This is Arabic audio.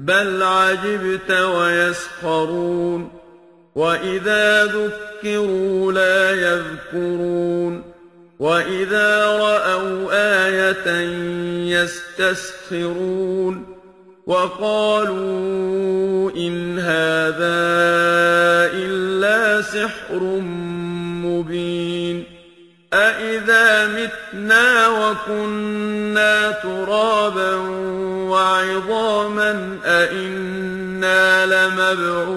بل عجبت ويسخرون وإذا ذكروا لا يذكرون وإذا رأوا آية يستسخرون وقالوا إن هذا إلا سحر مبين أإذا متنا وكنا ترابا وعظاما أإنا لمبعوثون